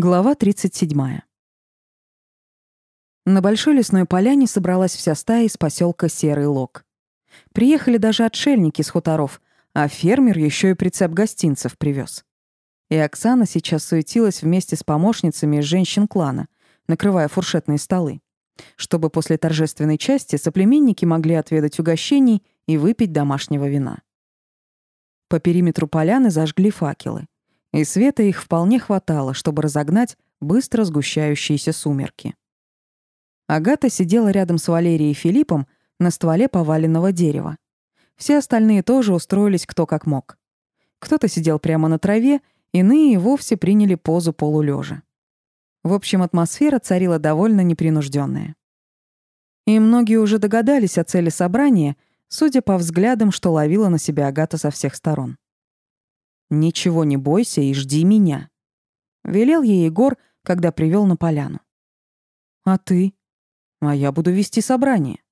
Глава 37. На большой лесной поляне собралась вся стая из поселка Серый Лог. Приехали даже отшельники с хуторов, а фермер еще и прицеп гостинцев привез. И Оксана сейчас суетилась вместе с помощницами женщин клана, накрывая фуршетные столы, чтобы после торжественной части соплеменники могли отведать угощений и выпить домашнего вина. По периметру поляны зажгли факелы — и света их вполне хватало, чтобы разогнать быстро сгущающиеся сумерки. Агата сидела рядом с Валерией и Филиппом на стволе поваленного дерева. Все остальные тоже устроились кто как мог. Кто-то сидел прямо на траве, иные и вовсе приняли позу полулежа. В общем, атмосфера царила довольно непринужденная. И многие уже догадались о цели собрания, судя по взглядам, что ловила на себя Агата со всех сторон. «Ничего не бойся и жди меня», — велел ей Егор, когда привел на поляну. «А ты?» «А я буду вести собрание».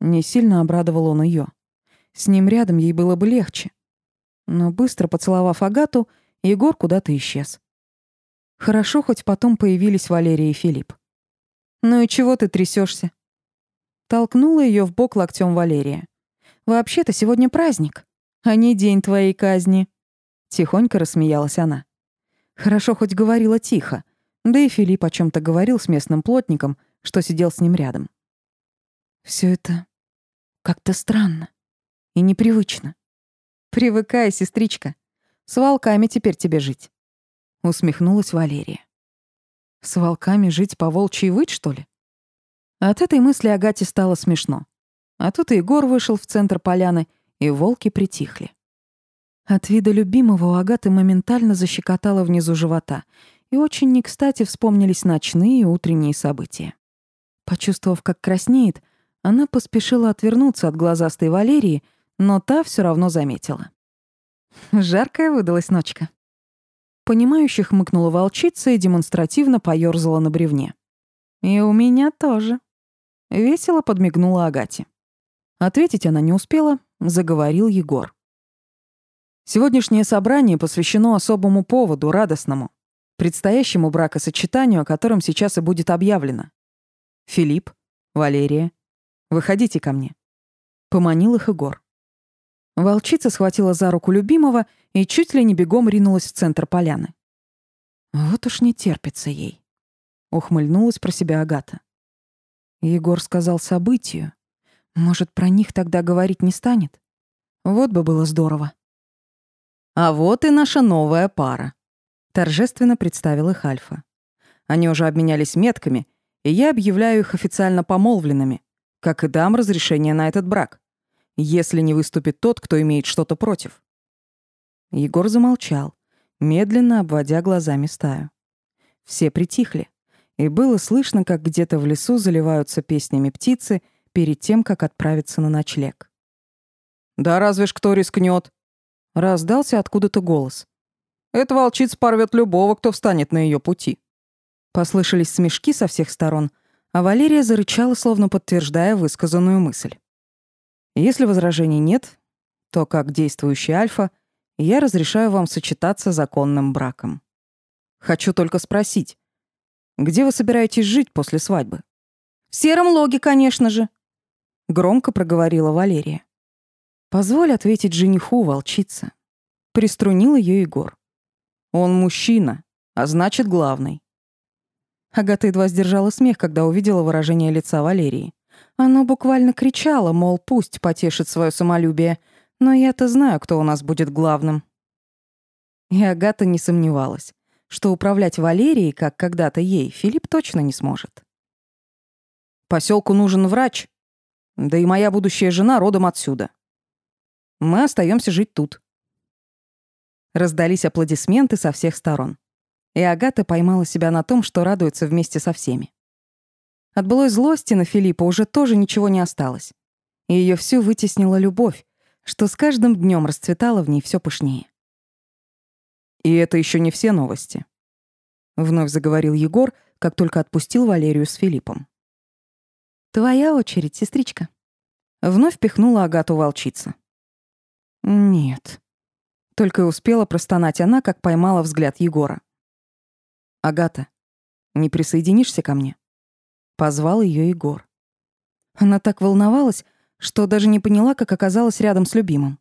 Не сильно обрадовал он ее. С ним рядом ей было бы легче. Но быстро поцеловав Агату, Егор куда-то исчез. Хорошо, хоть потом появились Валерия и Филипп. «Ну и чего ты трясешься? Толкнула ее в бок локтем Валерия. «Вообще-то сегодня праздник, а не день твоей казни». Тихонько рассмеялась она. Хорошо хоть говорила тихо, да и Филипп о чем то говорил с местным плотником, что сидел с ним рядом. Все это как-то странно и непривычно. Привыкай, сестричка. С волками теперь тебе жить. Усмехнулась Валерия. С волками жить по волчьей выть, что ли? От этой мысли Агате стало смешно. А тут Егор вышел в центр поляны, и волки притихли. От вида любимого у Агаты моментально защекотало внизу живота, и очень не кстати вспомнились ночные и утренние события. Почувствовав, как краснеет, она поспешила отвернуться от глазастой Валерии, но та все равно заметила. Жаркая выдалась ночка. Понимающе хмыкнула волчица и демонстративно поёрзала на бревне. «И у меня тоже». Весело подмигнула Агате. Ответить она не успела, заговорил Егор. Сегодняшнее собрание посвящено особому поводу, радостному, предстоящему бракосочетанию, о котором сейчас и будет объявлено. Филипп, Валерия, выходите ко мне. Поманил их Егор. Волчица схватила за руку любимого и чуть ли не бегом ринулась в центр поляны. Вот уж не терпится ей. Ухмыльнулась про себя Агата. Егор сказал событию. Может, про них тогда говорить не станет? Вот бы было здорово. «А вот и наша новая пара», — торжественно представил их Альфа. Они уже обменялись метками, и я объявляю их официально помолвленными, как и дам разрешение на этот брак, если не выступит тот, кто имеет что-то против. Егор замолчал, медленно обводя глазами стаю. Все притихли, и было слышно, как где-то в лесу заливаются песнями птицы перед тем, как отправиться на ночлег. «Да разве ж кто рискнет? Раздался откуда-то голос. «Эта волчица порвет любого, кто встанет на ее пути». Послышались смешки со всех сторон, а Валерия зарычала, словно подтверждая высказанную мысль. Если возражений нет, то, как действующий альфа, я разрешаю вам сочетаться законным браком. Хочу только спросить, где вы собираетесь жить после свадьбы? В сером логе, конечно же, громко проговорила Валерия. Позволь ответить жениху, волчица. Приструнил ее Егор. Он мужчина, а значит, главный. Агата едва сдержала смех, когда увидела выражение лица Валерии. Оно буквально кричало, мол, пусть потешит свое самолюбие, но я-то знаю, кто у нас будет главным. И Агата не сомневалась, что управлять Валерией, как когда-то ей, Филипп точно не сможет. Поселку нужен врач, да и моя будущая жена родом отсюда. Мы остаемся жить тут». Раздались аплодисменты со всех сторон. И Агата поймала себя на том, что радуется вместе со всеми. От былой злости на Филиппа уже тоже ничего не осталось. И ее всю вытеснила любовь, что с каждым днем расцветала в ней все пышнее. «И это еще не все новости», — вновь заговорил Егор, как только отпустил Валерию с Филиппом. «Твоя очередь, сестричка». Вновь пихнула Агату волчица. «Нет». Только и успела простонать она, как поймала взгляд Егора. «Агата, не присоединишься ко мне?» Позвал ее Егор. Она так волновалась, что даже не поняла, как оказалась рядом с любимым.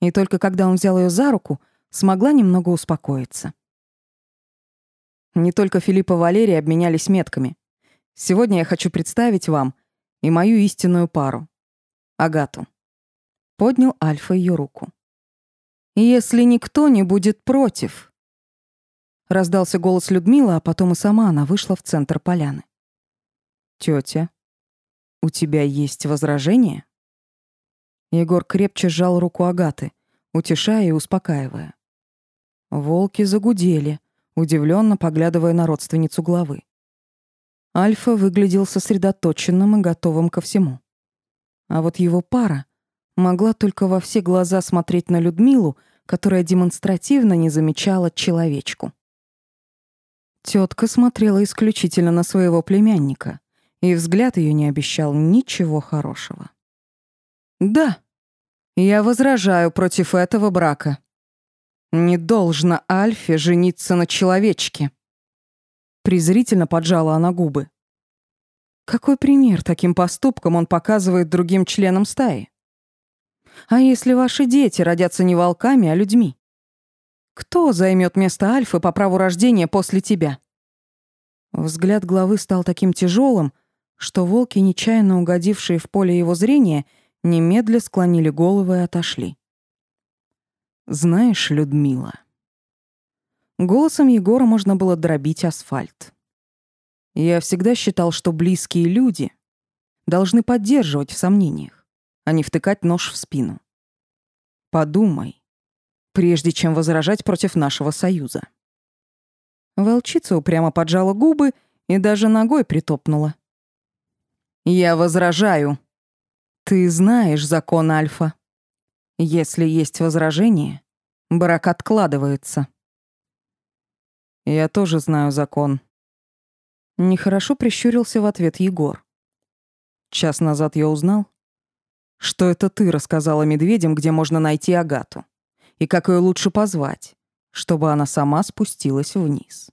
И только когда он взял ее за руку, смогла немного успокоиться. Не только Филипп и Валерий обменялись метками. Сегодня я хочу представить вам и мою истинную пару — Агату. Поднял Альфа ее руку. «Если никто не будет против», Раздался голос Людмилы, а потом и сама она вышла в центр поляны. Тетя, у тебя есть возражения? Егор крепче сжал руку Агаты, утешая и успокаивая. Волки загудели, удивленно поглядывая на родственницу главы. Альфа выглядел сосредоточенным и готовым ко всему. А вот его пара могла только во все глаза смотреть на Людмилу, которая демонстративно не замечала человечку. Тетка смотрела исключительно на своего племянника, и взгляд ее не обещал ничего хорошего. «Да, я возражаю против этого брака. Не должно Альфе жениться на человечке». Презрительно поджала она губы. Какой пример таким поступком он показывает другим членам стаи? А если ваши дети родятся не волками, а людьми? Кто займет место Альфы по праву рождения после тебя? Взгляд главы стал таким тяжелым, что волки, нечаянно угодившие в поле его зрения, немедля склонили головы и отошли. «Знаешь, Людмила...» Голосом Егора можно было дробить асфальт. Я всегда считал, что близкие люди должны поддерживать в сомнениях, а не втыкать нож в спину. Подумай, прежде чем возражать против нашего союза. Волчица упрямо поджала губы и даже ногой притопнула. «Я возражаю. Ты знаешь закон Альфа. Если есть возражение, брак откладывается». «Я тоже знаю закон». Нехорошо прищурился в ответ Егор. Час назад я узнал, что это ты рассказала медведям, где можно найти Агату и как ее лучше позвать, чтобы она сама спустилась вниз.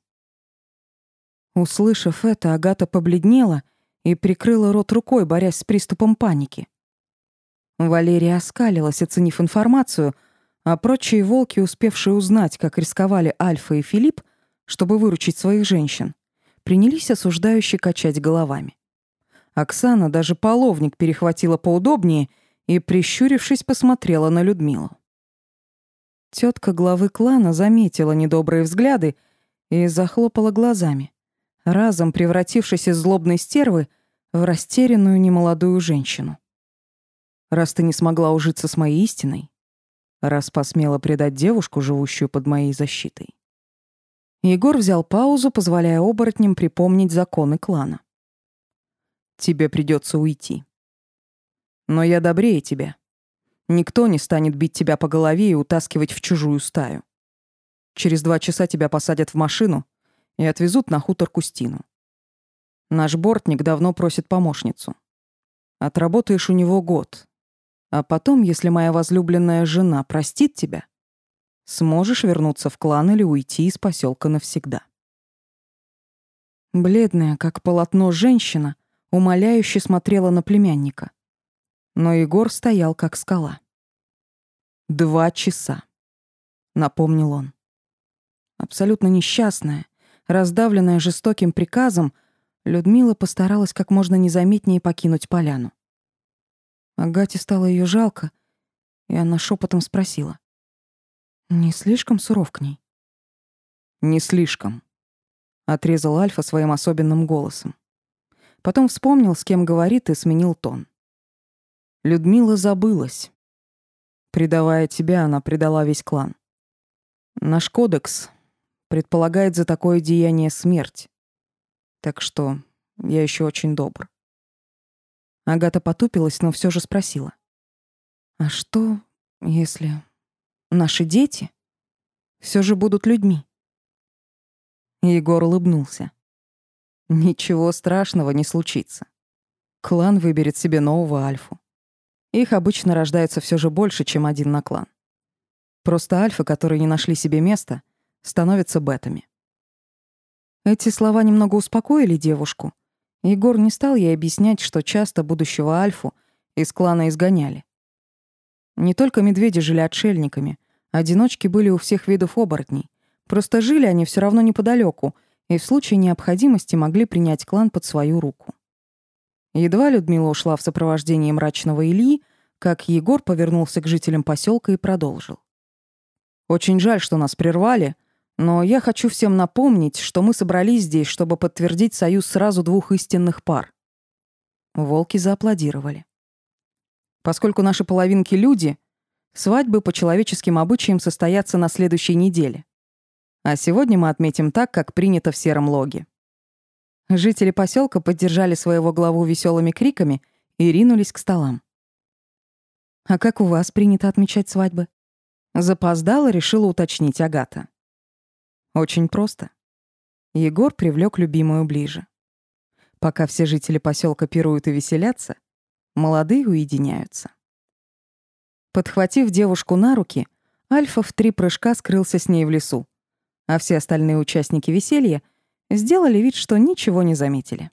Услышав это, Агата побледнела и прикрыла рот рукой, борясь с приступом паники. Валерия оскалилась, оценив информацию, а прочие волки, успевшие узнать, как рисковали Альфа и Филипп, чтобы выручить своих женщин, принялись осуждающе качать головами. Оксана даже половник перехватила поудобнее и, прищурившись, посмотрела на Людмилу. Тетка главы клана заметила недобрые взгляды и захлопала глазами, разом превратившись из злобной стервы в растерянную немолодую женщину. Раз ты не смогла ужиться с моей истиной, раз посмела предать девушку, живущую под моей защитой. Егор взял паузу, позволяя оборотням припомнить законы клана. Тебе придется уйти. Но я добрее тебя. Никто не станет бить тебя по голове и утаскивать в чужую стаю. Через два часа тебя посадят в машину и отвезут на хутор Кустину. Наш бортник давно просит помощницу. Отработаешь у него год. А потом, если моя возлюбленная жена простит тебя, сможешь вернуться в клан или уйти из поселка навсегда. Бледная, как полотно женщина, умоляюще смотрела на племянника. Но Егор стоял, как скала. «Два часа», — напомнил он. Абсолютно несчастная, раздавленная жестоким приказом, Людмила постаралась как можно незаметнее покинуть поляну. Агате стало ее жалко, и она шепотом спросила. «Не слишком суров к ней?» «Не слишком», — отрезал Альфа своим особенным голосом. Потом вспомнил, с кем говорит, и сменил тон. Людмила забылась. Предавая тебя, она предала весь клан. Наш кодекс предполагает за такое деяние смерть. Так что я еще очень добр. Агата потупилась, но все же спросила. «А что, если наши дети все же будут людьми?» Егор улыбнулся. «Ничего страшного не случится. Клан выберет себе нового Альфу. Их обычно рождается все же больше, чем один на клан. Просто альфы, которые не нашли себе места, становятся бетами. Эти слова немного успокоили девушку. Егор не стал ей объяснять, что часто будущего Альфу из клана изгоняли. Не только медведи жили отшельниками, одиночки были у всех видов оборотней. Просто жили они все равно неподалеку и в случае необходимости могли принять клан под свою руку. Едва Людмила ушла в сопровождении мрачного Ильи, как Егор повернулся к жителям поселка и продолжил. «Очень жаль, что нас прервали, но я хочу всем напомнить, что мы собрались здесь, чтобы подтвердить союз сразу двух истинных пар». Волки зааплодировали. Поскольку наши половинки люди, свадьбы по человеческим обычаям состоятся на следующей неделе. А сегодня мы отметим так, как принято в Сером Логе. Жители поселка поддержали своего главу веселыми криками и ринулись к столам. «А как у вас принято отмечать свадьбы?» Запоздала, решила уточнить Агата. «Очень просто». Егор привлек любимую ближе. Пока все жители поселка пируют и веселятся, молодые уединяются. Подхватив девушку на руки, Альфа в три прыжка скрылся с ней в лесу, а все остальные участники веселья сделали вид, что ничего не заметили.